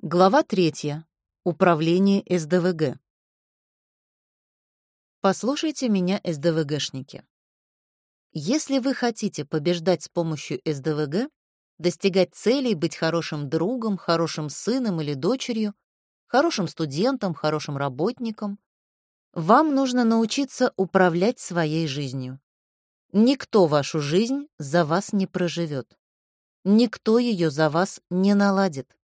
Глава третья. Управление СДВГ. Послушайте меня, СДВГшники. Если вы хотите побеждать с помощью СДВГ, достигать целей, быть хорошим другом, хорошим сыном или дочерью, хорошим студентом, хорошим работником, вам нужно научиться управлять своей жизнью. Никто вашу жизнь за вас не проживет. Никто ее за вас не наладит.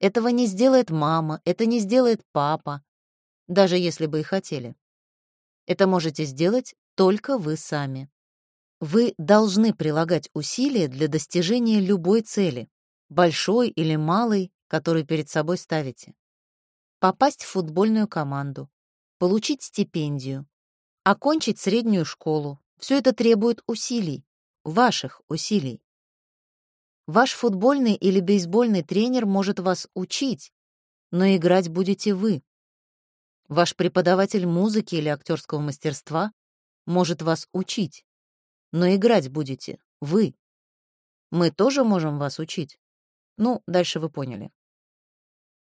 Этого не сделает мама, это не сделает папа, даже если бы и хотели. Это можете сделать только вы сами. Вы должны прилагать усилия для достижения любой цели, большой или малой, которую перед собой ставите. Попасть в футбольную команду, получить стипендию, окончить среднюю школу. Все это требует усилий, ваших усилий. Ваш футбольный или бейсбольный тренер может вас учить, но играть будете вы. Ваш преподаватель музыки или актерского мастерства может вас учить, но играть будете вы. Мы тоже можем вас учить. Ну, дальше вы поняли.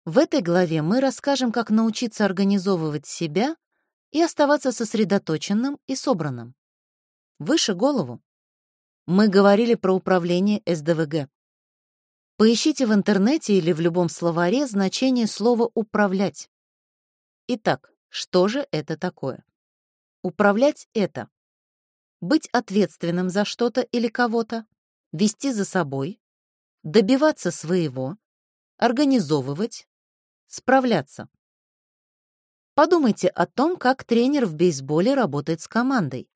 В этой главе мы расскажем, как научиться организовывать себя и оставаться сосредоточенным и собранным. Выше голову. Мы говорили про управление СДВГ. Поищите в интернете или в любом словаре значение слова «управлять». Итак, что же это такое? Управлять — это быть ответственным за что-то или кого-то, вести за собой, добиваться своего, организовывать, справляться. Подумайте о том, как тренер в бейсболе работает с командой.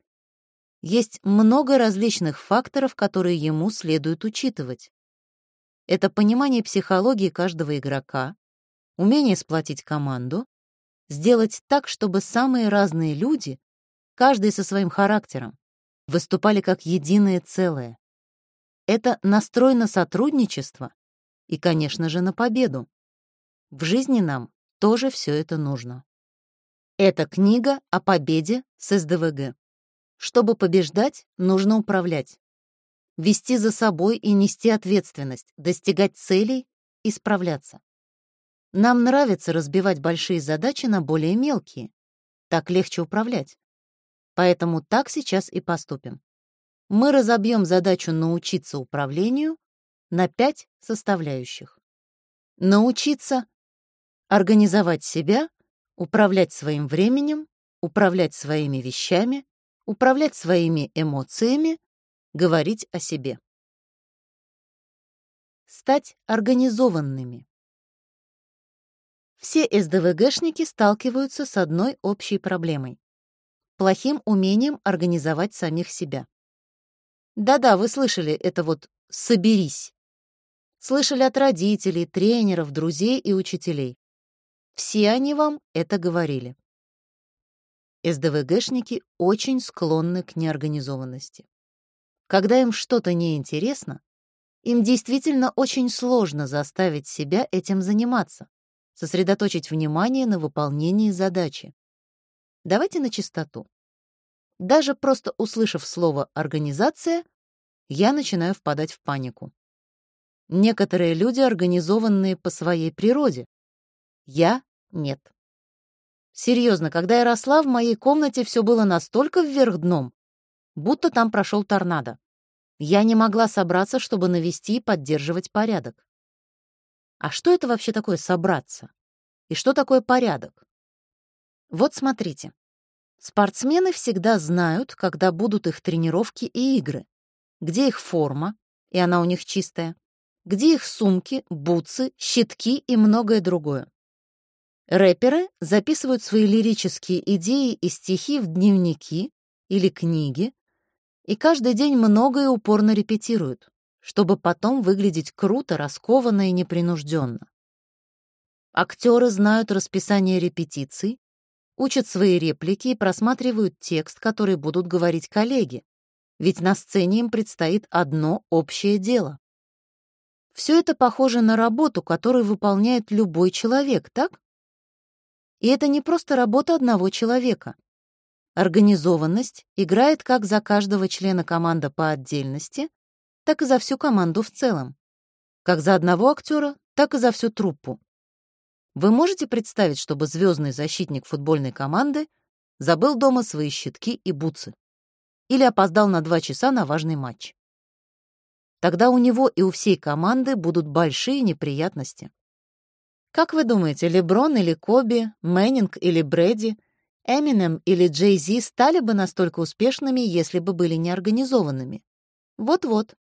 Есть много различных факторов, которые ему следует учитывать. Это понимание психологии каждого игрока, умение сплотить команду, сделать так, чтобы самые разные люди, каждый со своим характером, выступали как единое целое. Это настрой на сотрудничество и, конечно же, на победу. В жизни нам тоже все это нужно. Это книга о победе с СДВГ. Чтобы побеждать, нужно управлять. Вести за собой и нести ответственность, достигать целей и справляться. Нам нравится разбивать большие задачи на более мелкие. Так легче управлять. Поэтому так сейчас и поступим. Мы разобьем задачу научиться управлению на пять составляющих. Научиться организовать себя, управлять своим временем, управлять своими вещами, управлять своими эмоциями, говорить о себе. Стать организованными. Все СДВГшники сталкиваются с одной общей проблемой — плохим умением организовать самих себя. Да-да, вы слышали это вот «соберись». Слышали от родителей, тренеров, друзей и учителей. Все они вам это говорили. СДВГшники очень склонны к неорганизованности. Когда им что-то неинтересно, им действительно очень сложно заставить себя этим заниматься, сосредоточить внимание на выполнении задачи. Давайте на чистоту. Даже просто услышав слово «организация», я начинаю впадать в панику. Некоторые люди организованные по своей природе. Я — нет. Серьезно, когда я росла, в моей комнате все было настолько вверх дном, будто там прошел торнадо. Я не могла собраться, чтобы навести и поддерживать порядок. А что это вообще такое собраться? И что такое порядок? Вот смотрите. Спортсмены всегда знают, когда будут их тренировки и игры, где их форма, и она у них чистая, где их сумки, бутсы, щитки и многое другое. Рэперы записывают свои лирические идеи и стихи в дневники или книги, и каждый день многое упорно репетируют, чтобы потом выглядеть круто, раскованно и непринужденно. Актеры знают расписание репетиций, учат свои реплики и просматривают текст, который будут говорить коллеги, ведь на сцене им предстоит одно общее дело. Все это похоже на работу, которую выполняет любой человек, так? И это не просто работа одного человека. Организованность играет как за каждого члена команды по отдельности, так и за всю команду в целом. Как за одного актера, так и за всю труппу, Вы можете представить, чтобы звездный защитник футбольной команды забыл дома свои щитки и бутсы или опоздал на два часа на важный матч? Тогда у него и у всей команды будут большие неприятности. Как вы думаете, Леброн или Коби, Мэннинг или Брэди, Эминем или Джей Зи стали бы настолько успешными, если бы были неорганизованными? Вот-вот.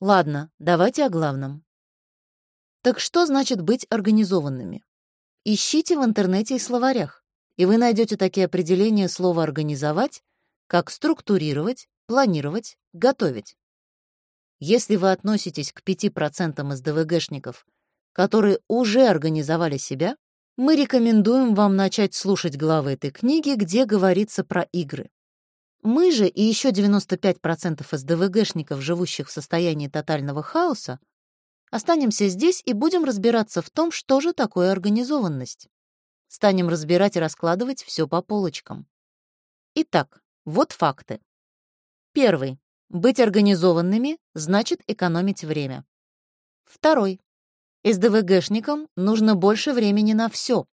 Ладно, давайте о главном. Так что значит быть организованными? Ищите в интернете и словарях, и вы найдете такие определения слова «организовать», как структурировать, планировать, готовить. Если вы относитесь к 5% СДВГшников, которые уже организовали себя, мы рекомендуем вам начать слушать главы этой книги, где говорится про игры. Мы же и еще 95% СДВГшников, живущих в состоянии тотального хаоса, останемся здесь и будем разбираться в том, что же такое организованность. Станем разбирать и раскладывать все по полочкам. Итак, вот факты. Первый. Быть организованными значит экономить время. Второй. СДВГшникам нужно больше времени на все.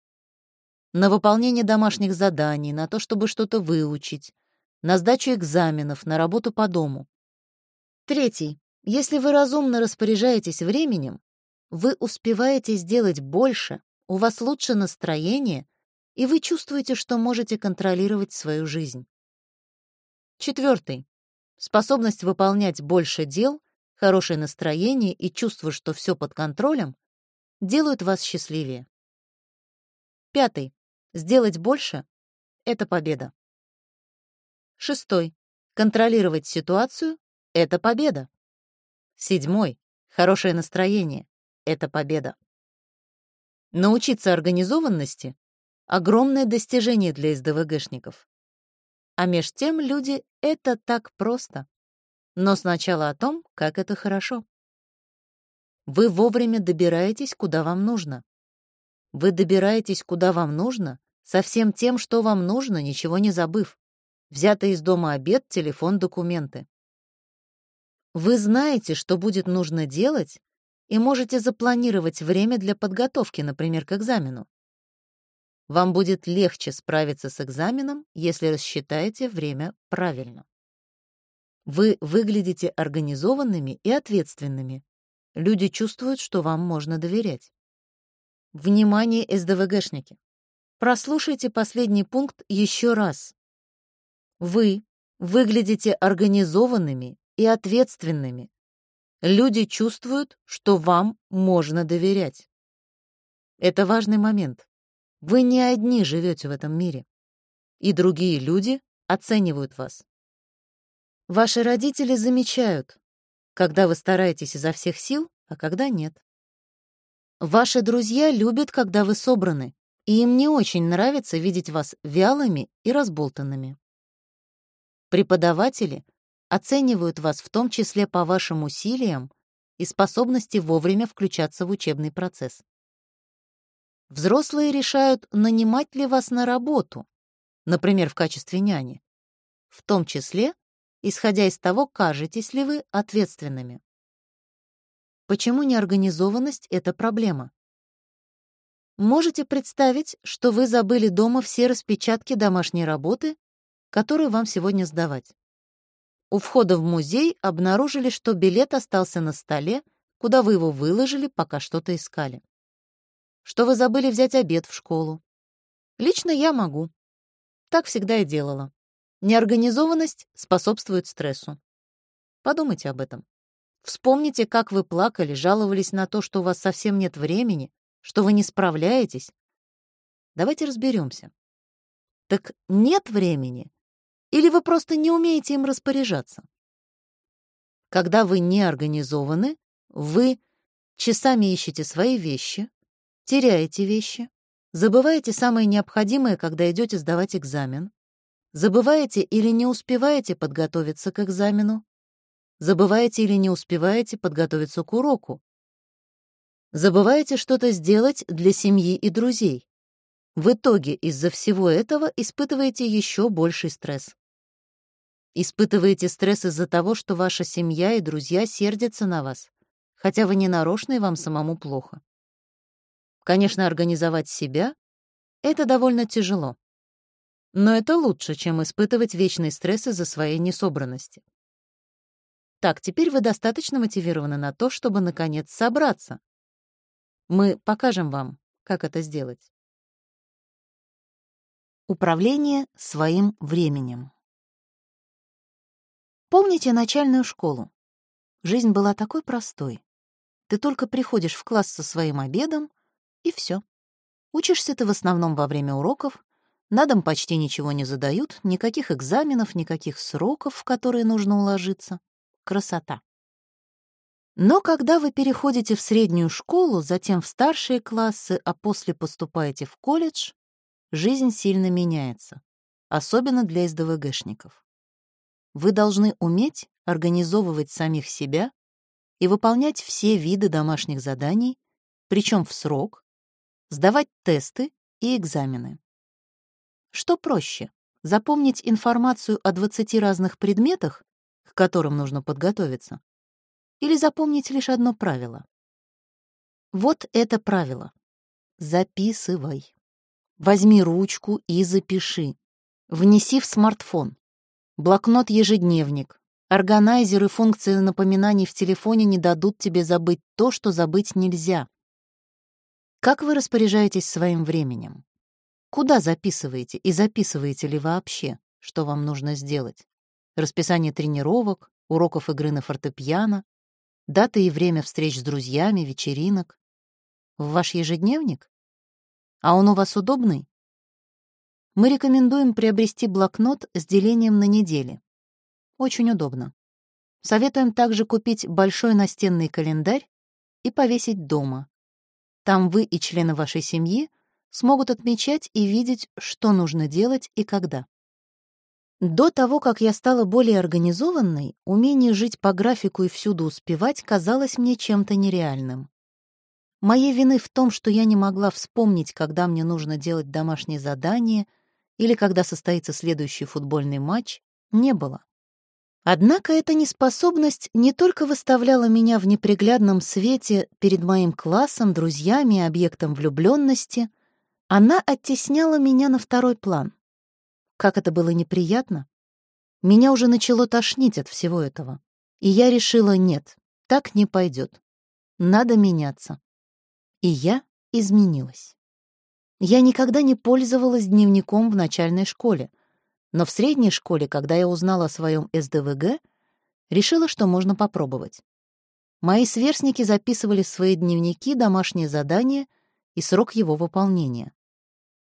На выполнение домашних заданий, на то, чтобы что-то выучить, на сдачу экзаменов, на работу по дому. Третий. Если вы разумно распоряжаетесь временем, вы успеваете сделать больше, у вас лучше настроение, и вы чувствуете, что можете контролировать свою жизнь. Четвертый. Способность выполнять больше дел, хорошее настроение и чувство, что все под контролем, делают вас счастливее. Пятый. Сделать больше — это победа. Шестой. Контролировать ситуацию — это победа. Седьмой. Хорошее настроение — это победа. Научиться организованности — огромное достижение для СДВГшников. А меж тем люди — это так просто. Но сначала о том, как это хорошо. Вы вовремя добираетесь, куда вам нужно. Вы добираетесь, куда вам нужно, со всем тем, что вам нужно, ничего не забыв. Взятый из дома обед, телефон, документы. Вы знаете, что будет нужно делать, и можете запланировать время для подготовки, например, к экзамену. Вам будет легче справиться с экзаменом, если рассчитаете время правильно. Вы выглядите организованными и ответственными. Люди чувствуют, что вам можно доверять. Внимание, СДВГшники! Прослушайте последний пункт еще раз. Вы выглядите организованными и ответственными. Люди чувствуют, что вам можно доверять. Это важный момент. Вы не одни живете в этом мире. И другие люди оценивают вас. Ваши родители замечают, когда вы стараетесь изо всех сил, а когда нет. Ваши друзья любят, когда вы собраны, и им не очень нравится видеть вас вялыми и разболтанными. Преподаватели оценивают вас в том числе по вашим усилиям и способности вовремя включаться в учебный процесс. Взрослые решают, нанимать ли вас на работу, например, в качестве няни, в том числе исходя из того, кажетесь ли вы ответственными. Почему неорганизованность — это проблема? Можете представить, что вы забыли дома все распечатки домашней работы, которые вам сегодня сдавать. У входа в музей обнаружили, что билет остался на столе, куда вы его выложили, пока что-то искали. Что вы забыли взять обед в школу. Лично я могу. Так всегда и делала. Неорганизованность способствует стрессу. Подумайте об этом. Вспомните, как вы плакали, жаловались на то, что у вас совсем нет времени, что вы не справляетесь. Давайте разберемся. Так нет времени? Или вы просто не умеете им распоряжаться? Когда вы не организованы, вы часами ищете свои вещи, теряете вещи, забываете самое необходимое, когда идете сдавать экзамен, Забываете или не успеваете подготовиться к экзамену? Забываете или не успеваете подготовиться к уроку? Забываете что-то сделать для семьи и друзей? В итоге из-за всего этого испытываете еще больший стресс. Испытываете стресс из-за того, что ваша семья и друзья сердятся на вас, хотя вы не нарочно и вам самому плохо. Конечно, организовать себя — это довольно тяжело. Но это лучше, чем испытывать вечный стресс из-за своей несобранности. Так, теперь вы достаточно мотивированы на то, чтобы, наконец, собраться. Мы покажем вам, как это сделать. Управление своим временем. Помните начальную школу? Жизнь была такой простой. Ты только приходишь в класс со своим обедом, и все. Учишься ты в основном во время уроков, на дом почти ничего не задают, никаких экзаменов, никаких сроков, в которые нужно уложиться. Красота. Но когда вы переходите в среднюю школу, затем в старшие классы, а после поступаете в колледж, жизнь сильно меняется, особенно для СДВГшников. Вы должны уметь организовывать самих себя и выполнять все виды домашних заданий, причем в срок, сдавать тесты и экзамены. Что проще, запомнить информацию о 20 разных предметах, к которым нужно подготовиться, или запомнить лишь одно правило? Вот это правило. Записывай. Возьми ручку и запиши. Внеси в смартфон. Блокнот-ежедневник. Органайзеры функции напоминаний в телефоне не дадут тебе забыть то, что забыть нельзя. Как вы распоряжаетесь своим временем? Куда записываете и записываете ли вообще, что вам нужно сделать? Расписание тренировок, уроков игры на фортепиано, даты и время встреч с друзьями, вечеринок. В ваш ежедневник? А он у вас удобный? Мы рекомендуем приобрести блокнот с делением на недели. Очень удобно. Советуем также купить большой настенный календарь и повесить дома. Там вы и члены вашей семьи смогут отмечать и видеть, что нужно делать и когда. До того, как я стала более организованной, умение жить по графику и всюду успевать казалось мне чем-то нереальным. Моей вины в том, что я не могла вспомнить, когда мне нужно делать домашние задания или когда состоится следующий футбольный матч, не было. Однако эта неспособность не только выставляла меня в неприглядном свете перед моим классом, друзьями и объектом влюбленности, она оттесняла меня на второй план. Как это было неприятно. Меня уже начало тошнить от всего этого. И я решила, нет, так не пойдет. Надо меняться. И я изменилась. Я никогда не пользовалась дневником в начальной школе, но в средней школе, когда я узнала о своем СДВГ, решила, что можно попробовать. Мои сверстники записывали в свои дневники домашние задания и срок его выполнения.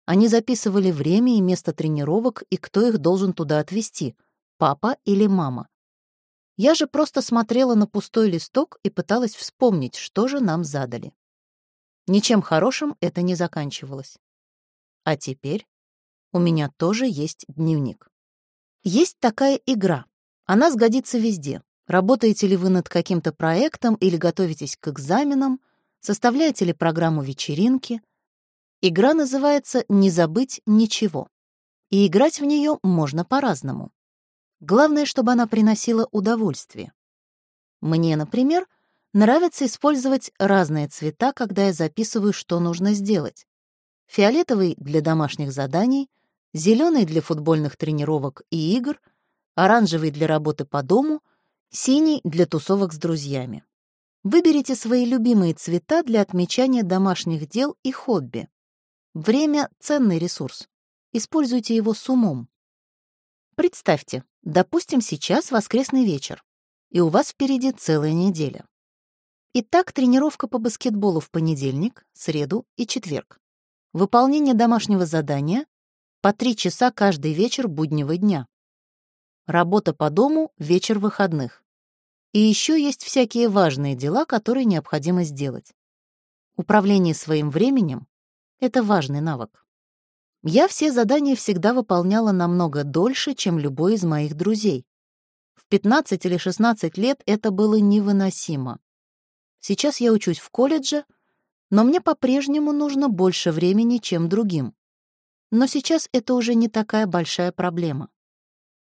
Они записывали время и место тренировок и кто их должен туда отвезти — папа или мама. Я же просто смотрела на пустой листок и пыталась вспомнить, что же нам задали. Ничем хорошим это не заканчивалось. А теперь у меня тоже есть дневник. Есть такая игра. Она сгодится везде. Работаете ли вы над каким-то проектом или готовитесь к экзаменам, составляете ли программу вечеринки — Игра называется «Не забыть ничего». И играть в нее можно по-разному. Главное, чтобы она приносила удовольствие. Мне, например, нравится использовать разные цвета, когда я записываю, что нужно сделать. Фиолетовый для домашних заданий, зеленый для футбольных тренировок и игр, оранжевый для работы по дому, синий для тусовок с друзьями. Выберите свои любимые цвета для отмечания домашних дел и хобби. Время — ценный ресурс. Используйте его с умом. Представьте, допустим, сейчас воскресный вечер, и у вас впереди целая неделя. Итак, тренировка по баскетболу в понедельник, среду и четверг. Выполнение домашнего задания по три часа каждый вечер буднего дня. Работа по дому — вечер выходных. И еще есть всякие важные дела, которые необходимо сделать. Управление своим временем это важный навык. Я все задания всегда выполняла намного дольше, чем любой из моих друзей. В 15 или 16 лет это было невыносимо. Сейчас я учусь в колледже, но мне по-прежнему нужно больше времени, чем другим. Но сейчас это уже не такая большая проблема.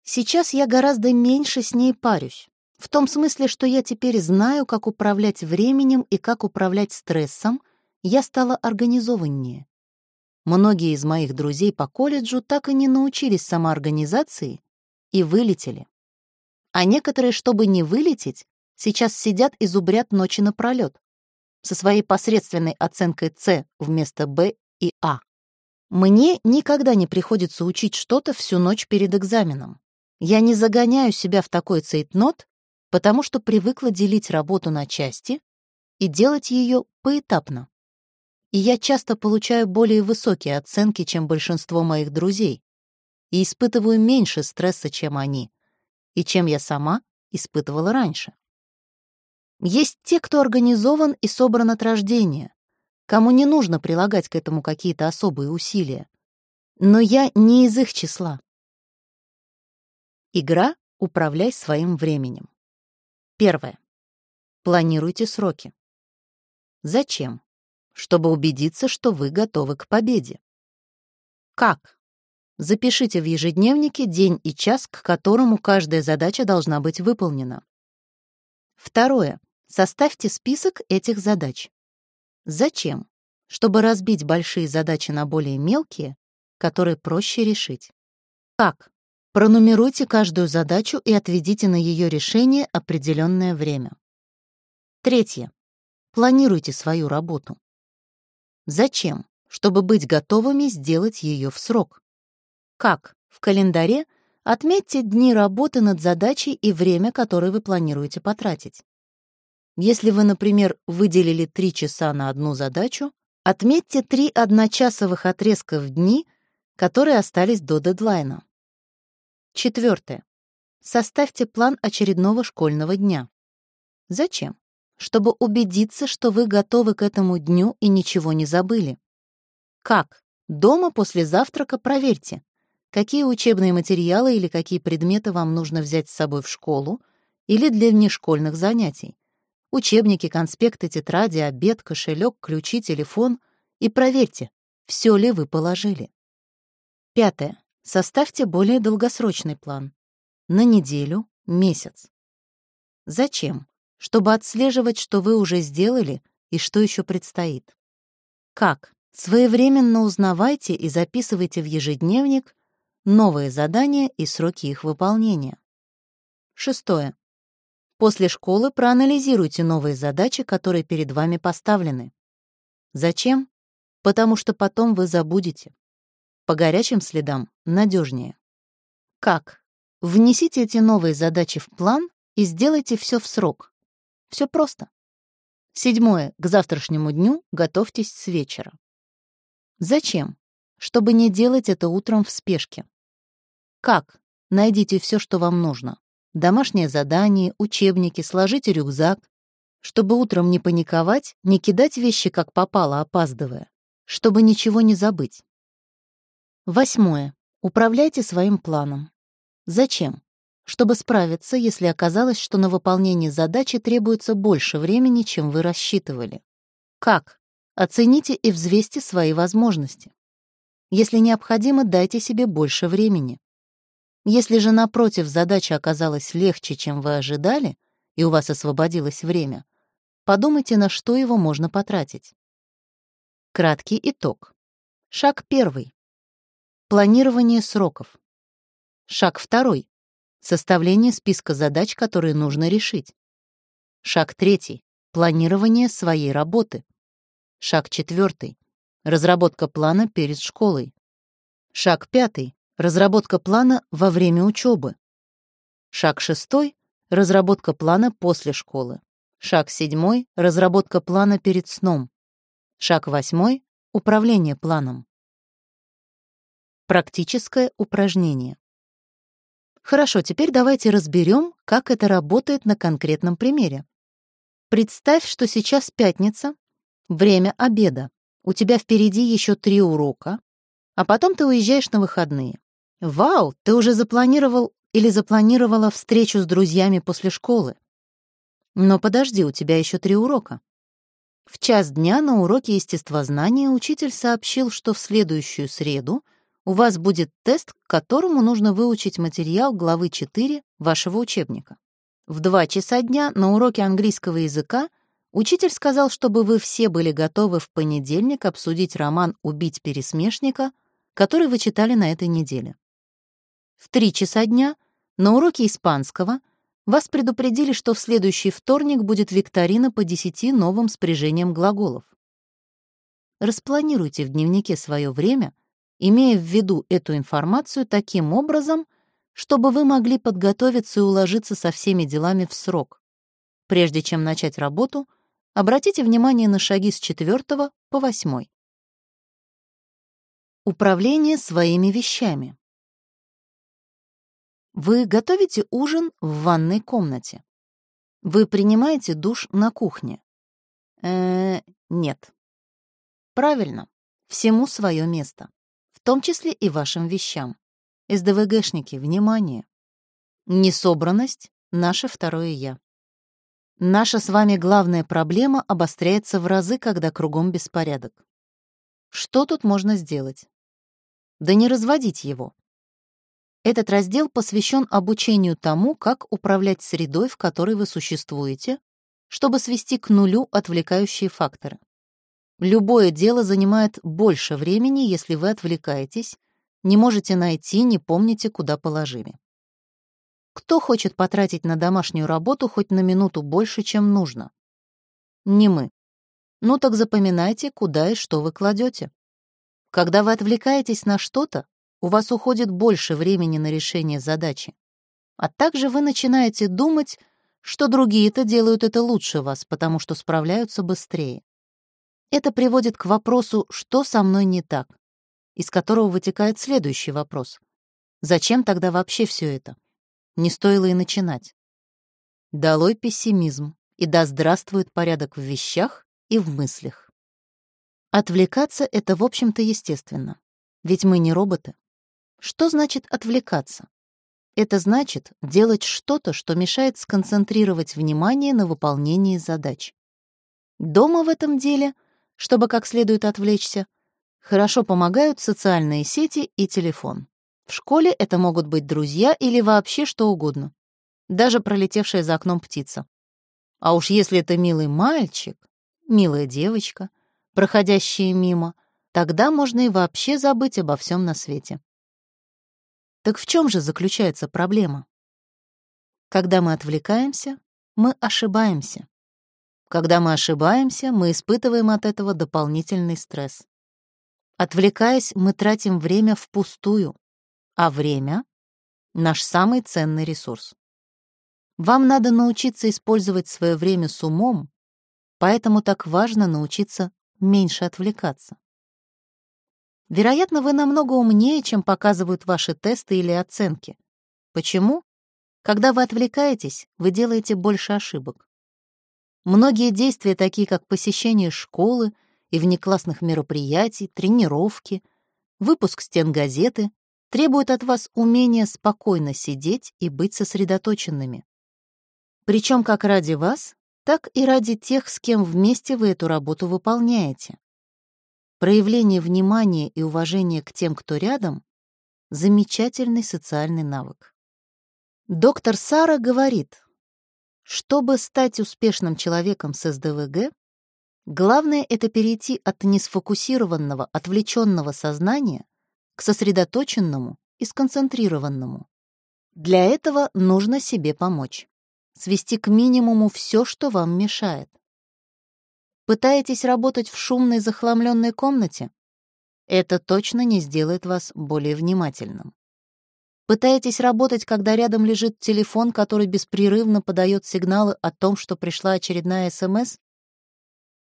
Сейчас я гораздо меньше с ней парюсь. В том смысле, что я теперь знаю, как управлять временем и как управлять стрессом — я стала организованнее. Многие из моих друзей по колледжу так и не научились самоорганизации и вылетели. А некоторые, чтобы не вылететь, сейчас сидят и зубрят ночи напролёт со своей посредственной оценкой С вместо Б и А. Мне никогда не приходится учить что-то всю ночь перед экзаменом. Я не загоняю себя в такой цейтнот, потому что привыкла делить работу на части и делать ее поэтапно и я часто получаю более высокие оценки, чем большинство моих друзей, и испытываю меньше стресса, чем они, и чем я сама испытывала раньше. Есть те, кто организован и собран от рождения, кому не нужно прилагать к этому какие-то особые усилия. Но я не из их числа. Игра «Управляй своим временем». Первое. Планируйте сроки. Зачем? чтобы убедиться, что вы готовы к победе. Как? Запишите в ежедневнике день и час, к которому каждая задача должна быть выполнена. Второе. Составьте список этих задач. Зачем? Чтобы разбить большие задачи на более мелкие, которые проще решить. Как? Пронумеруйте каждую задачу и отведите на ее решение определенное время. Третье. Планируйте свою работу. Зачем? Чтобы быть готовыми сделать ее в срок. Как? В календаре отметьте дни работы над задачей и время, которое вы планируете потратить. Если вы, например, выделили 3 часа на одну задачу, отметьте 3 одночасовых отрезка в дни, которые остались до дедлайна. Четвертое. Составьте план очередного школьного дня. Зачем? чтобы убедиться, что вы готовы к этому дню и ничего не забыли. Как? Дома после завтрака проверьте, какие учебные материалы или какие предметы вам нужно взять с собой в школу или для внешкольных занятий. Учебники, конспекты, тетради, обед, кошелек, ключи, телефон. И проверьте, все ли вы положили. Пятое. Составьте более долгосрочный план. На неделю, месяц. Зачем? чтобы отслеживать, что вы уже сделали и что еще предстоит. Как? Своевременно узнавайте и записывайте в ежедневник новые задания и сроки их выполнения. Шестое. После школы проанализируйте новые задачи, которые перед вами поставлены. Зачем? Потому что потом вы забудете. По горячим следам надежнее. Как? Внесите эти новые задачи в план и сделайте все в срок. Все просто. Седьмое. К завтрашнему дню готовьтесь с вечера. Зачем? Чтобы не делать это утром в спешке. Как? Найдите все, что вам нужно. Домашнее задание, учебники, сложите рюкзак. Чтобы утром не паниковать, не кидать вещи как попало, опаздывая. Чтобы ничего не забыть. Восьмое. Управляйте своим планом. Зачем? чтобы справиться, если оказалось, что на выполнение задачи требуется больше времени, чем вы рассчитывали. Как? Оцените и взвесьте свои возможности. Если необходимо, дайте себе больше времени. Если же, напротив, задача оказалась легче, чем вы ожидали, и у вас освободилось время, подумайте, на что его можно потратить. Краткий итог. Шаг первый. Планирование сроков. Шаг второй Составление списка задач, которые нужно решить. Шаг третий. Планирование своей работы. Шаг четвертый. Разработка плана перед школой. Шаг пятый. Разработка плана во время учебы. Шаг шестой. Разработка плана после школы. Шаг седьмой. Разработка плана перед сном. Шаг восьмой. Управление планом. Практическое упражнение. Хорошо, теперь давайте разберем, как это работает на конкретном примере. Представь, что сейчас пятница, время обеда. У тебя впереди еще три урока, а потом ты уезжаешь на выходные. Вау, ты уже запланировал или запланировала встречу с друзьями после школы. Но подожди, у тебя еще три урока. В час дня на уроке естествознания учитель сообщил, что в следующую среду у вас будет тест, к которому нужно выучить материал главы 4 вашего учебника. В 2 часа дня на уроке английского языка Учитель сказал, чтобы вы все были готовы в понедельник обсудить роман «Убить пересмешника», который вы читали на этой неделе. В три часа дня на уроке испанского вас предупредили, что в следующий вторник будет викторина по десяти новым спряжениям глаголов. Распланируйте в дневнике свое время, имея в виду эту информацию таким образом, чтобы вы могли подготовиться и уложиться со всеми делами в срок. Прежде чем начать работу, Обратите внимание на шаги с 4 по 8. Управление своими вещами. Вы готовите ужин в ванной комнате. Вы принимаете душ на кухне. Э, -э нет. Правильно. Всему свое место. Том числе и вашим вещам. СДВГшники, внимание. Несобранность — наше второе «я». Наша с вами главная проблема обостряется в разы, когда кругом беспорядок. Что тут можно сделать? Да не разводить его. Этот раздел посвящен обучению тому, как управлять средой, в которой вы существуете, чтобы свести к нулю отвлекающие факторы. Любое дело занимает больше времени, если вы отвлекаетесь, не можете найти, не помните, куда положили. Кто хочет потратить на домашнюю работу хоть на минуту больше, чем нужно? Не мы. Ну так запоминайте, куда и что вы кладете. Когда вы отвлекаетесь на что-то, у вас уходит больше времени на решение задачи. А также вы начинаете думать, что другие-то делают это лучше вас, потому что справляются быстрее. Это приводит к вопросу «что со мной не так?», из которого вытекает следующий вопрос. Зачем тогда вообще все это? Не стоило и начинать. Долой пессимизм, и да здравствует порядок в вещах и в мыслях. Отвлекаться — это, в общем-то, естественно. Ведь мы не роботы. Что значит отвлекаться? Это значит делать что-то, что мешает сконцентрировать внимание на выполнении задач. Дома в этом деле, чтобы как следует отвлечься, хорошо помогают социальные сети и телефон. В школе это могут быть друзья или вообще что угодно. Даже пролетевшая за окном птица. А уж если это милый мальчик, милая девочка, проходящие мимо, тогда можно и вообще забыть обо всем на свете. Так в чем же заключается проблема? Когда мы отвлекаемся, мы ошибаемся. Когда мы ошибаемся, мы испытываем от этого дополнительный стресс. Отвлекаясь, мы тратим время впустую, а время — наш самый ценный ресурс. Вам надо научиться использовать свое время с умом, поэтому так важно научиться меньше отвлекаться. Вероятно, вы намного умнее, чем показывают ваши тесты или оценки. Почему? Когда вы отвлекаетесь, вы делаете больше ошибок. Многие действия, такие как посещение школы и внеклассных мероприятий, тренировки, выпуск стен газеты, требует от вас умения спокойно сидеть и быть сосредоточенными. Причем как ради вас, так и ради тех, с кем вместе вы эту работу выполняете. Проявление внимания и уважения к тем, кто рядом — замечательный социальный навык. Доктор Сара говорит, чтобы стать успешным человеком с СДВГ, главное — это перейти от несфокусированного, отвлеченного сознания к сосредоточенному и сконцентрированному. Для этого нужно себе помочь. Свести к минимуму все, что вам мешает. Пытаетесь работать в шумной захламленной комнате? Это точно не сделает вас более внимательным. Пытаетесь работать, когда рядом лежит телефон, который беспрерывно подает сигналы о том, что пришла очередная СМС?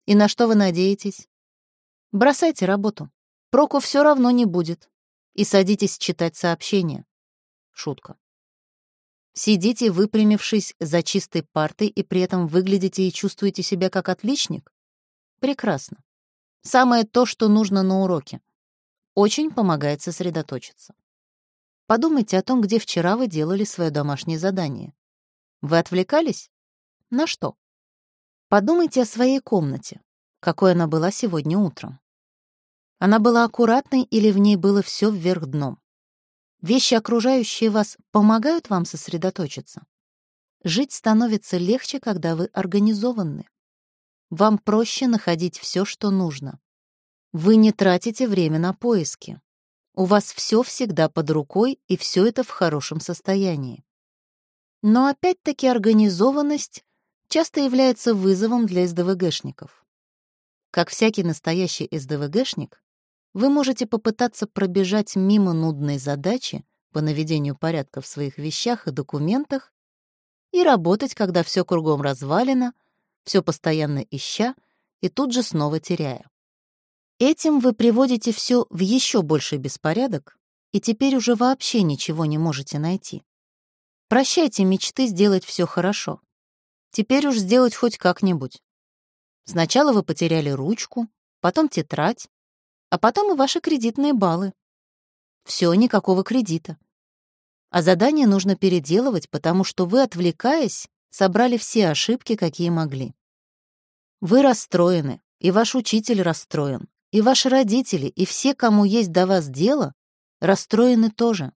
И на что вы надеетесь? Бросайте работу. Проку все равно не будет и садитесь читать сообщения. Шутка. Сидите, выпрямившись за чистой партой, и при этом выглядите и чувствуете себя как отличник? Прекрасно. Самое то, что нужно на уроке. Очень помогает сосредоточиться. Подумайте о том, где вчера вы делали свое домашнее задание. Вы отвлекались? На что? Подумайте о своей комнате, какой она была сегодня утром. Она была аккуратной или в ней было все вверх дном? Вещи, окружающие вас, помогают вам сосредоточиться? Жить становится легче, когда вы организованы. вам проще находить все, что нужно. Вы не тратите время на поиски. У вас все всегда под рукой, и все это в хорошем состоянии. Но опять-таки организованность часто является вызовом для СДВГшников. Как всякий настоящий СДВГшник, вы можете попытаться пробежать мимо нудной задачи по наведению порядка в своих вещах и документах и работать, когда все кругом развалено, все постоянно ища и тут же снова теряя. Этим вы приводите все в еще больший беспорядок и теперь уже вообще ничего не можете найти. Прощайте мечты сделать все хорошо. Теперь уж сделать хоть как-нибудь. Сначала вы потеряли ручку, потом тетрадь, а потом и ваши кредитные баллы. Все, никакого кредита. А задание нужно переделывать, потому что вы, отвлекаясь, собрали все ошибки, какие могли. Вы расстроены, и ваш учитель расстроен, и ваши родители, и все, кому есть до вас дело, расстроены тоже.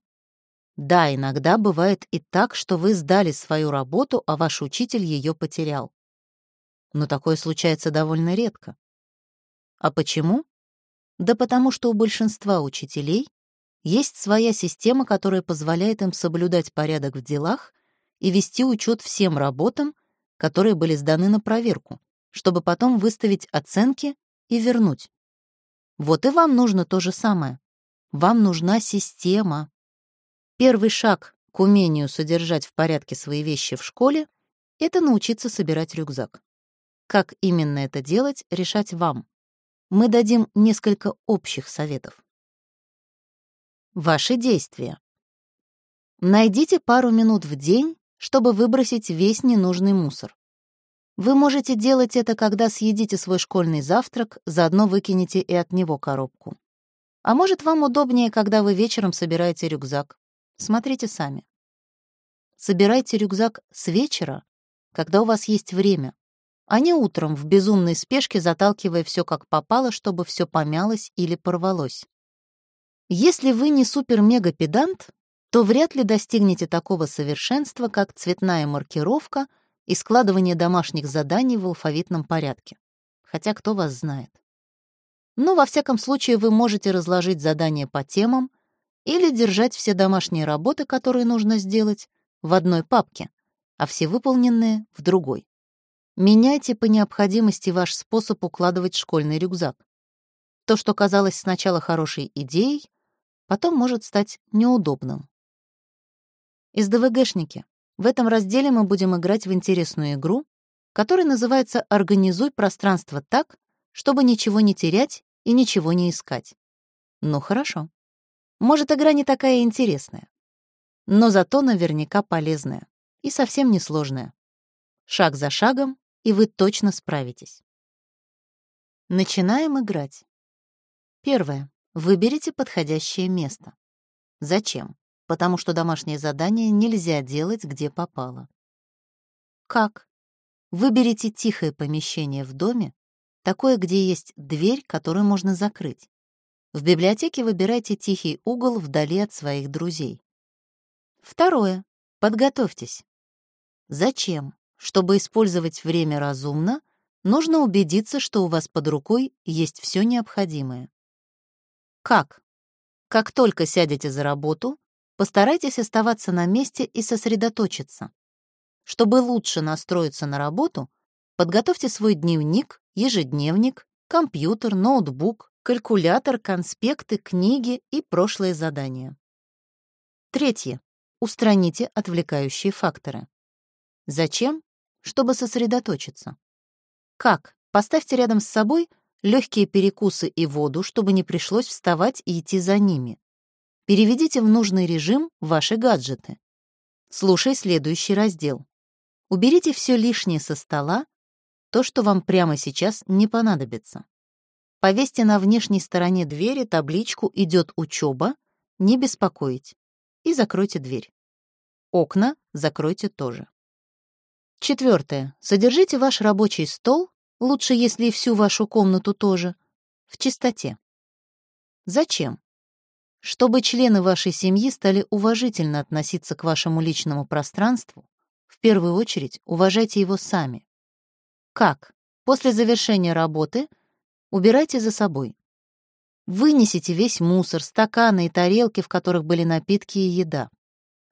Да, иногда бывает и так, что вы сдали свою работу, а ваш учитель ее потерял. Но такое случается довольно редко. А почему? Да потому что у большинства учителей есть своя система, которая позволяет им соблюдать порядок в делах и вести учет всем работам, которые были сданы на проверку, чтобы потом выставить оценки и вернуть. Вот и вам нужно то же самое. Вам нужна система. Первый шаг к умению содержать в порядке свои вещи в школе — это научиться собирать рюкзак. Как именно это делать, решать вам. Мы дадим несколько общих советов. Ваши действия. Найдите пару минут в день, чтобы выбросить весь ненужный мусор. Вы можете делать это, когда съедите свой школьный завтрак, заодно выкинете и от него коробку. А может, вам удобнее, когда вы вечером собираете рюкзак. Смотрите сами. Собирайте рюкзак с вечера, когда у вас есть время, а не утром в безумной спешке заталкивая все как попало, чтобы все помялось или порвалось. Если вы не супер-мега-педант, то вряд ли достигнете такого совершенства, как цветная маркировка и складывание домашних заданий в алфавитном порядке. Хотя кто вас знает. Но, во всяком случае, вы можете разложить задания по темам или держать все домашние работы, которые нужно сделать, в одной папке, а все выполненные — в другой. Меняйте по необходимости ваш способ укладывать школьный рюкзак. То, что казалось сначала хорошей идеей, потом может стать неудобным. Из ДВГшники. В этом разделе мы будем играть в интересную игру, которая называется «Организуй пространство так, чтобы ничего не терять и ничего не искать». Ну хорошо. Может, игра не такая интересная, но зато наверняка полезная и совсем несложная. Шаг за шагом и вы точно справитесь. Начинаем играть. Первое. Выберите подходящее место. Зачем? Потому что домашнее задание нельзя делать, где попало. Как? Выберите тихое помещение в доме, такое, где есть дверь, которую можно закрыть. В библиотеке выбирайте тихий угол вдали от своих друзей. Второе. Подготовьтесь. Зачем? Чтобы использовать время разумно, нужно убедиться, что у вас под рукой есть все необходимое. Как? Как только сядете за работу, постарайтесь оставаться на месте и сосредоточиться. Чтобы лучше настроиться на работу, подготовьте свой дневник, ежедневник, компьютер, ноутбук, калькулятор, конспекты, книги и прошлые задания. Третье. Устраните отвлекающие факторы. Зачем? чтобы сосредоточиться. Как? Поставьте рядом с собой легкие перекусы и воду, чтобы не пришлось вставать и идти за ними. Переведите в нужный режим ваши гаджеты. Слушай следующий раздел. Уберите все лишнее со стола, то, что вам прямо сейчас не понадобится. Повесьте на внешней стороне двери табличку «Идет учеба», «Не беспокоить» и закройте дверь. Окна закройте тоже. Четвертое. Содержите ваш рабочий стол, лучше, если и всю вашу комнату тоже, в чистоте. Зачем? Чтобы члены вашей семьи стали уважительно относиться к вашему личному пространству, в первую очередь уважайте его сами. Как? После завершения работы убирайте за собой. Вынесите весь мусор, стаканы и тарелки, в которых были напитки и еда.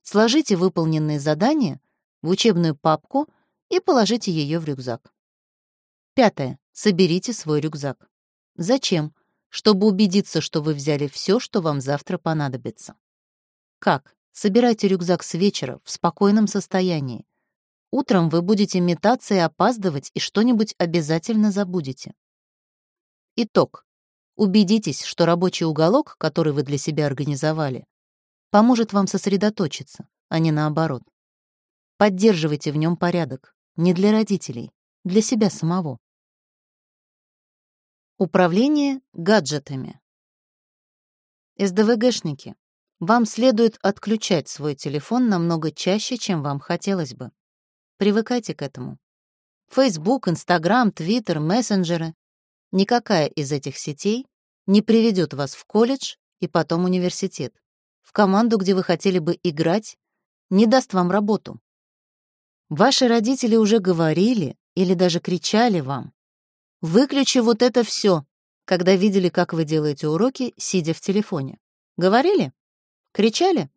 Сложите выполненные задания в учебную папку и положите ее в рюкзак. Пятое. Соберите свой рюкзак. Зачем? Чтобы убедиться, что вы взяли все, что вам завтра понадобится. Как? Собирайте рюкзак с вечера в спокойном состоянии. Утром вы будете метаться и опаздывать, и что-нибудь обязательно забудете. Итог. Убедитесь, что рабочий уголок, который вы для себя организовали, поможет вам сосредоточиться, а не наоборот. Поддерживайте в нем порядок. Не для родителей, для себя самого. Управление гаджетами. СДВГшники, вам следует отключать свой телефон намного чаще, чем вам хотелось бы. Привыкайте к этому. Facebook, Instagram, Twitter, мессенджеры. Никакая из этих сетей не приведет вас в колледж и потом университет, в команду, где вы хотели бы играть, не даст вам работу. Ваши родители уже говорили или даже кричали вам «Выключи вот это все», когда видели, как вы делаете уроки, сидя в телефоне. Говорили? Кричали?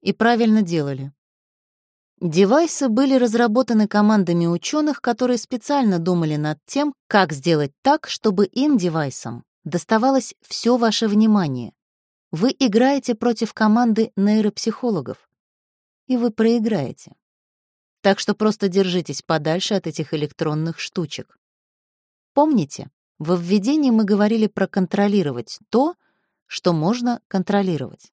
И правильно делали. Девайсы были разработаны командами ученых, которые специально думали над тем, как сделать так, чтобы им, девайсам, доставалось все ваше внимание. Вы играете против команды нейропсихологов, и вы проиграете. Так что просто держитесь подальше от этих электронных штучек. Помните, во введении мы говорили про контролировать то, что можно контролировать.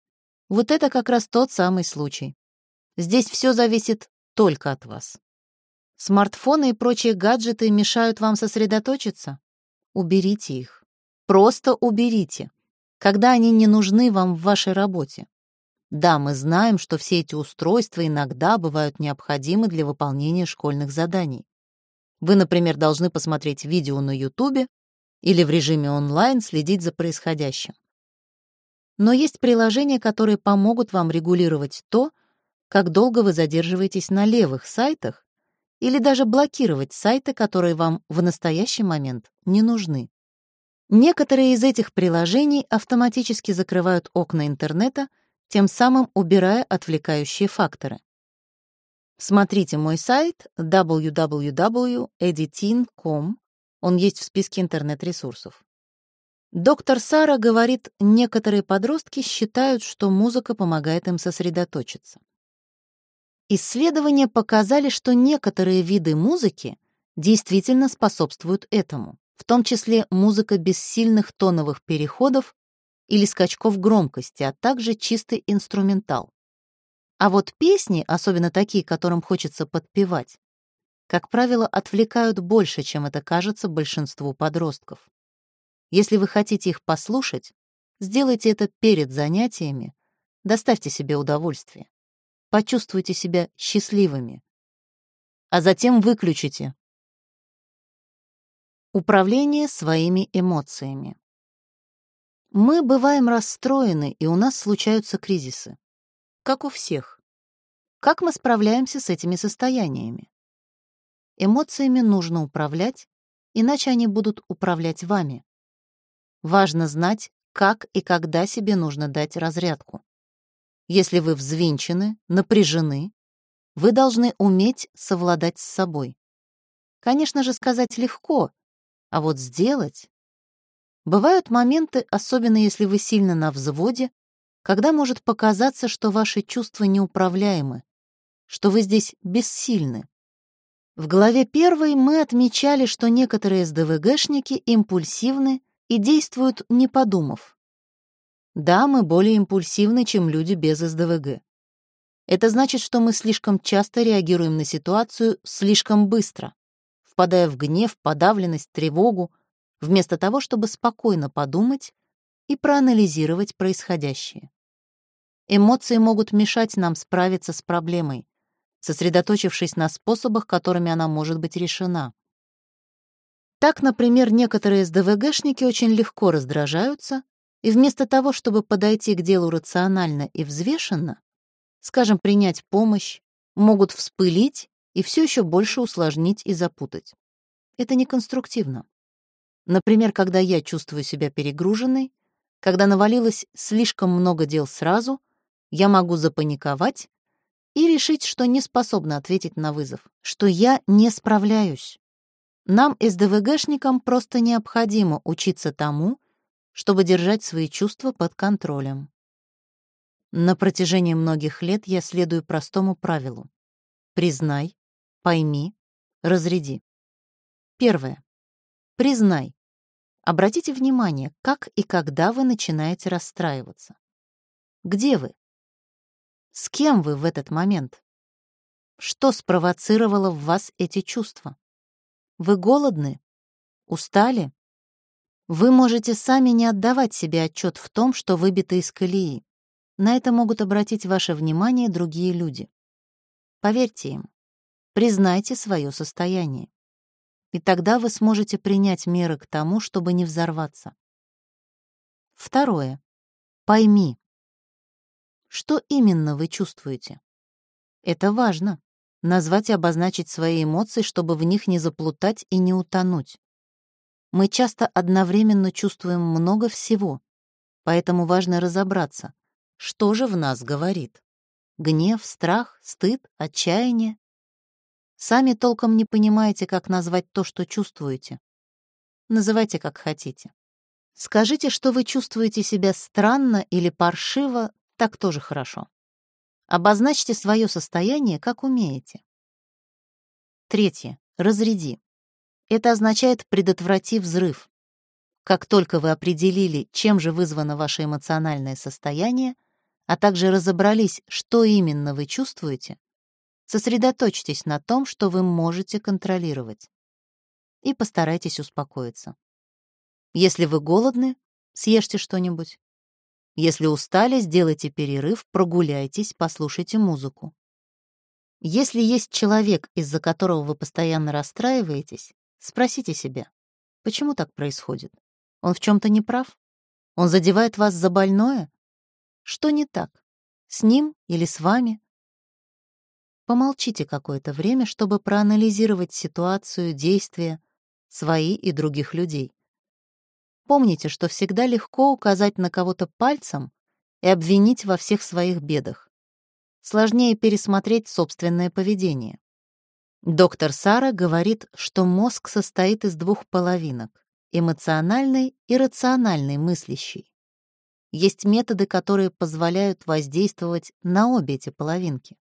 Вот это как раз тот самый случай. Здесь все зависит только от вас. Смартфоны и прочие гаджеты мешают вам сосредоточиться? Уберите их. Просто уберите, когда они не нужны вам в вашей работе. Да, мы знаем, что все эти устройства иногда бывают необходимы для выполнения школьных заданий. Вы, например, должны посмотреть видео на YouTube или в режиме онлайн следить за происходящим. Но есть приложения, которые помогут вам регулировать то, как долго вы задерживаетесь на левых сайтах или даже блокировать сайты, которые вам в настоящий момент не нужны. Некоторые из этих приложений автоматически закрывают окна интернета, тем самым убирая отвлекающие факторы. Смотрите мой сайт www.editing.com, он есть в списке интернет-ресурсов. Доктор Сара говорит, некоторые подростки считают, что музыка помогает им сосредоточиться. Исследования показали, что некоторые виды музыки действительно способствуют этому, в том числе музыка без сильных тоновых переходов или скачков громкости, а также чистый инструментал. А вот песни, особенно такие, которым хочется подпевать, как правило, отвлекают больше, чем это кажется большинству подростков. Если вы хотите их послушать, сделайте это перед занятиями, доставьте себе удовольствие почувствуйте себя счастливыми. А затем выключите. Управление своими эмоциями. Мы бываем расстроены, и у нас случаются кризисы. Как у всех. Как мы справляемся с этими состояниями? Эмоциями нужно управлять, иначе они будут управлять вами. Важно знать, как и когда себе нужно дать разрядку. Если вы взвинчены, напряжены, вы должны уметь совладать с собой. Конечно же, сказать легко, а вот сделать... Бывают моменты, особенно если вы сильно на взводе, когда может показаться, что ваши чувства неуправляемы, что вы здесь бессильны. В главе первой мы отмечали, что некоторые СДВГшники импульсивны и действуют не подумав. Да, мы более импульсивны, чем люди без СДВГ. Это значит, что мы слишком часто реагируем на ситуацию слишком быстро, впадая в гнев, подавленность, тревогу, вместо того, чтобы спокойно подумать и проанализировать происходящее. Эмоции могут мешать нам справиться с проблемой, сосредоточившись на способах, которыми она может быть решена. Так, например, некоторые СДВГшники очень легко раздражаются и вместо того, чтобы подойти к делу рационально и взвешенно, скажем, принять помощь, могут вспылить и все еще больше усложнить и запутать. Это неконструктивно. Например, когда я чувствую себя перегруженной, когда навалилось слишком много дел сразу, я могу запаниковать и решить, что не способна ответить на вызов, что я не справляюсь. Нам, СДВГшникам, просто необходимо учиться тому, чтобы держать свои чувства под контролем. На протяжении многих лет я следую простому правилу. Признай, пойми, разряди. Первое. Признай. Обратите внимание, как и когда вы начинаете расстраиваться. Где вы? С кем вы в этот момент? Что спровоцировало в вас эти чувства? Вы голодны? Устали? Вы можете сами не отдавать себе отчет в том, что выбиты из колеи. На это могут обратить ваше внимание другие люди. Поверьте им. Признайте свое состояние. И тогда вы сможете принять меры к тому, чтобы не взорваться. Второе. Пойми, что именно вы чувствуете? Это важно. Назвать и обозначить свои эмоции, чтобы в них не заплутать и не утонуть. Мы часто одновременно чувствуем много всего, поэтому важно разобраться, что же в нас говорит. Гнев, страх, стыд, отчаяние. Сами толком не понимаете, как назвать то, что чувствуете. Называйте как хотите. Скажите, что вы чувствуете себя странно или паршиво так тоже хорошо. Обозначьте свое состояние, как умеете. Третье. Разряди. Это означает «предотврати взрыв». Как только вы определили, чем же вызвано ваше эмоциональное состояние, а также разобрались, что именно вы чувствуете, сосредоточьтесь на том, что вы можете контролировать. И постарайтесь успокоиться. Если вы голодны, съешьте что-нибудь. Если устали, сделайте перерыв, прогуляйтесь, послушайте музыку. Если есть человек, из-за которого вы постоянно расстраиваетесь, спросите себя, почему так происходит? Он в чем-то не прав? Он задевает вас за больное? Что не так? С ним или с вами? Помолчите какое-то время, чтобы проанализировать ситуацию, действия, свои и других людей. Помните, что всегда легко указать на кого-то пальцем и обвинить во всех своих бедах. Сложнее пересмотреть собственное поведение. Доктор Сара говорит, что мозг состоит из двух половинок — эмоциональной и рациональной мыслящей. Есть методы, которые позволяют воздействовать на обе эти половинки.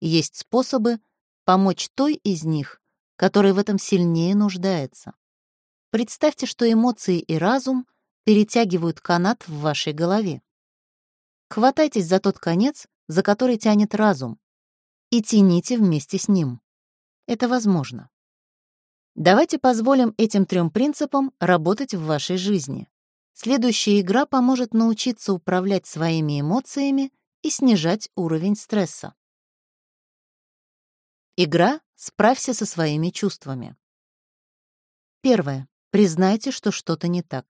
Есть способы помочь той из них, которая в этом сильнее нуждается. Представьте, что эмоции и разум перетягивают канат в вашей голове. Хватайтесь за тот конец, за который тянет разум, и тяните вместе с ним. Это возможно. Давайте позволим этим трем принципам работать в вашей жизни. Следующая игра поможет научиться управлять своими эмоциями и снижать уровень стресса. Игра «Справься со своими чувствами». Первое. Признайте, что что-то не так.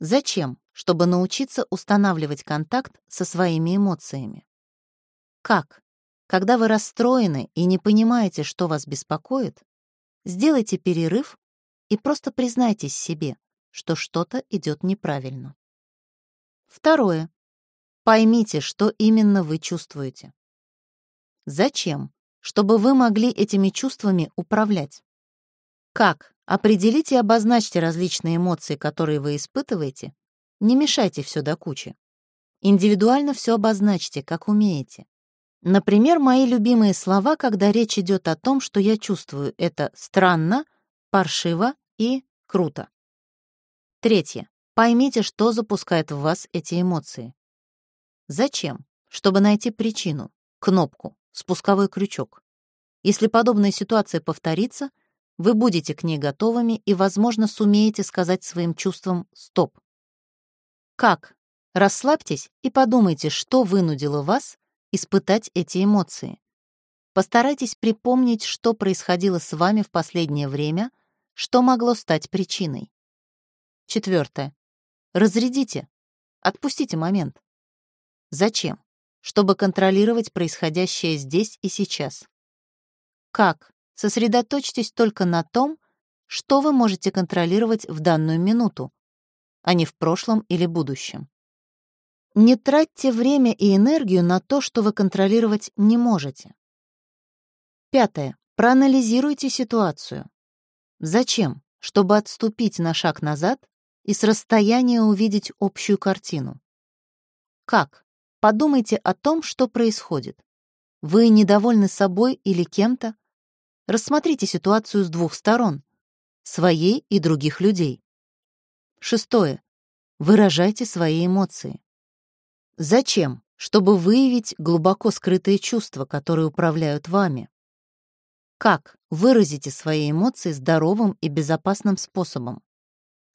Зачем? Чтобы научиться устанавливать контакт со своими эмоциями. Как? Когда вы расстроены и не понимаете, что вас беспокоит, сделайте перерыв и просто признайтесь себе, что что-то идет неправильно. Второе. Поймите, что именно вы чувствуете. Зачем? Чтобы вы могли этими чувствами управлять. Как? Определите и обозначьте различные эмоции, которые вы испытываете. Не мешайте все до кучи. Индивидуально все обозначьте, как умеете. Например, мои любимые слова, когда речь идет о том, что я чувствую, это странно, паршиво и круто. Третье. Поймите, что запускает в вас эти эмоции. Зачем? Чтобы найти причину, кнопку, спусковой крючок. Если подобная ситуация повторится — вы будете к ней готовыми и, возможно, сумеете сказать своим чувствам «стоп». Как? Расслабьтесь и подумайте, что вынудило вас испытать эти эмоции. Постарайтесь припомнить, что происходило с вами в последнее время, что могло стать причиной. Четвертое. Разрядите. Отпустите момент. Зачем? Чтобы контролировать происходящее здесь и сейчас. Как? Сосредоточьтесь только на том, что вы можете контролировать в данную минуту, а не в прошлом или будущем. Не тратьте время и энергию на то, что вы контролировать не можете. Пятое. Проанализируйте ситуацию. Зачем? Чтобы отступить на шаг назад и с расстояния увидеть общую картину. Как? Подумайте о том, что происходит. Вы недовольны собой или кем-то? Рассмотрите ситуацию с двух сторон — своей и других людей. Шестое. Выражайте свои эмоции. Зачем? Чтобы выявить глубоко скрытые чувства, которые управляют вами. Как? Выразите свои эмоции здоровым и безопасным способом.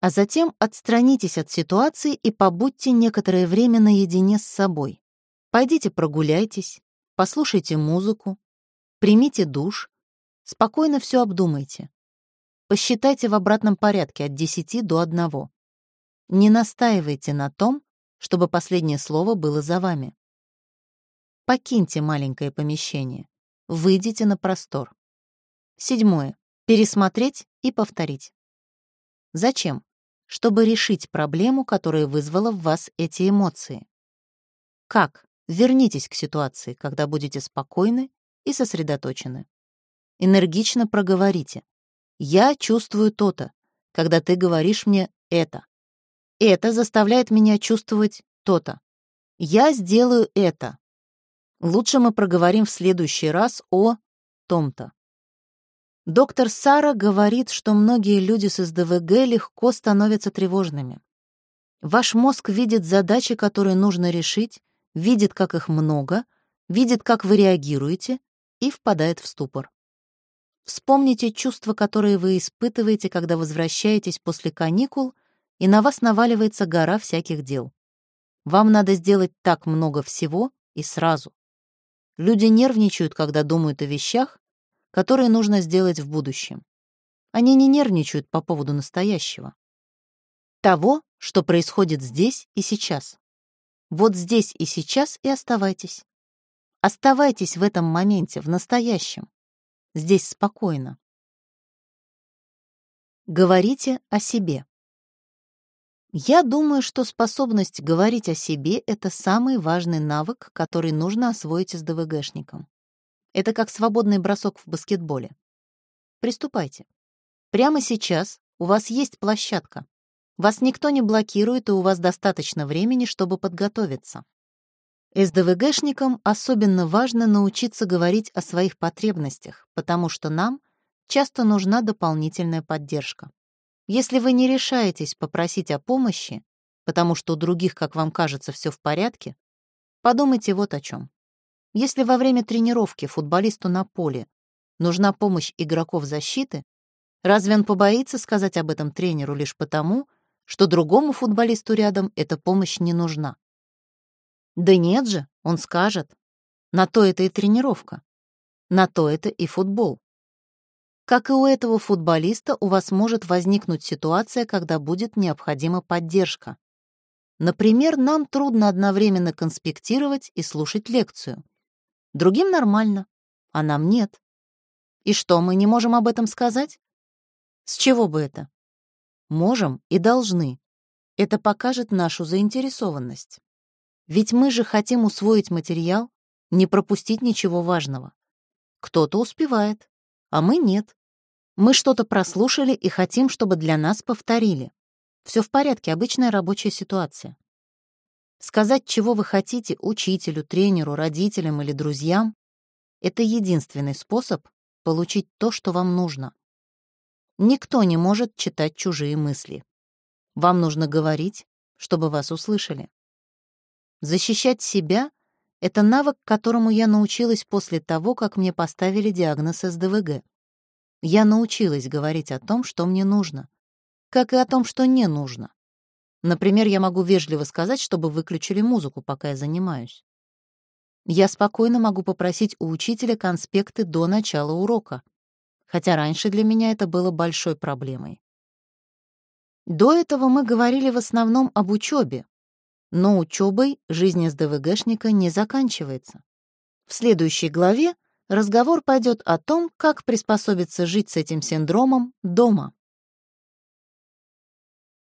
А затем отстранитесь от ситуации и побудьте некоторое время наедине с собой. Пойдите прогуляйтесь, послушайте музыку, примите душ, спокойно все обдумайте. Посчитайте в обратном порядке от 10 до 1. Не настаивайте на том, чтобы последнее слово было за вами. Покиньте маленькое помещение. Выйдите на простор. Седьмое. Пересмотреть и повторить. Зачем? Чтобы решить проблему, которая вызвала в вас эти эмоции. Как? Вернитесь к ситуации, когда будете спокойны и сосредоточены. Энергично проговорите. «Я чувствую то-то», когда ты говоришь мне «это». Это заставляет меня чувствовать то-то. Я сделаю это. Лучше мы проговорим в следующий раз о том-то. Доктор Сара говорит, что многие люди с СДВГ легко становятся тревожными. Ваш мозг видит задачи, которые нужно решить, видит, как их много, видит, как вы реагируете, и впадает в ступор. Вспомните чувства, которые вы испытываете, когда возвращаетесь после каникул, и на вас наваливается гора всяких дел. Вам надо сделать так много всего и сразу. Люди нервничают, когда думают о вещах, которые нужно сделать в будущем. Они не нервничают по поводу настоящего. Того, что происходит здесь и сейчас. Вот здесь и сейчас и оставайтесь. Оставайтесь в этом моменте, в настоящем. Здесь спокойно. Говорите о себе. Я думаю, что способность говорить о себе — это самый важный навык, который нужно освоить с ДВГшником. Это как свободный бросок в баскетболе. Приступайте. Прямо сейчас у вас есть площадка. Вас никто не блокирует, и у вас достаточно времени, чтобы подготовиться. СДВГшникам особенно важно научиться говорить о своих потребностях, потому что нам часто нужна дополнительная поддержка. Если вы не решаетесь попросить о помощи, потому что у других, как вам кажется, все в порядке, подумайте вот о чем. Если во время тренировки футболисту на поле нужна помощь игроков защиты, разве он побоится сказать об этом тренеру лишь потому, что другому футболисту рядом эта помощь не нужна? Да нет же, он скажет. На то это и тренировка. На то это и футбол. Как и у этого футболиста, у вас может возникнуть ситуация, когда будет необходима поддержка. Например, нам трудно одновременно конспектировать и слушать лекцию. Другим нормально, а нам нет. И что, мы не можем об этом сказать? С чего бы это? Можем и должны. Это покажет нашу заинтересованность. Ведь мы же хотим усвоить материал, не пропустить ничего важного. Кто-то успевает, а мы нет. Мы что-то прослушали и хотим, чтобы для нас повторили. Все в порядке, обычная рабочая ситуация. Сказать, чего вы хотите учителю, тренеру, родителям или друзьям — это единственный способ получить то, что вам нужно. Никто не может читать чужие мысли. Вам нужно говорить, чтобы вас услышали. Защищать себя — это навык, которому я научилась после того, как мне поставили диагноз СДВГ. Я научилась говорить о том, что мне нужно, как и о том, что не нужно. Например, я могу вежливо сказать, чтобы выключили музыку, пока я занимаюсь. Я спокойно могу попросить у учителя конспекты до начала урока, хотя раньше для меня это было большой проблемой. До этого мы говорили в основном об учебе, но учебой жизнь СДВГшника не заканчивается. В следующей главе разговор пойдет о том, как приспособиться жить с этим синдромом дома.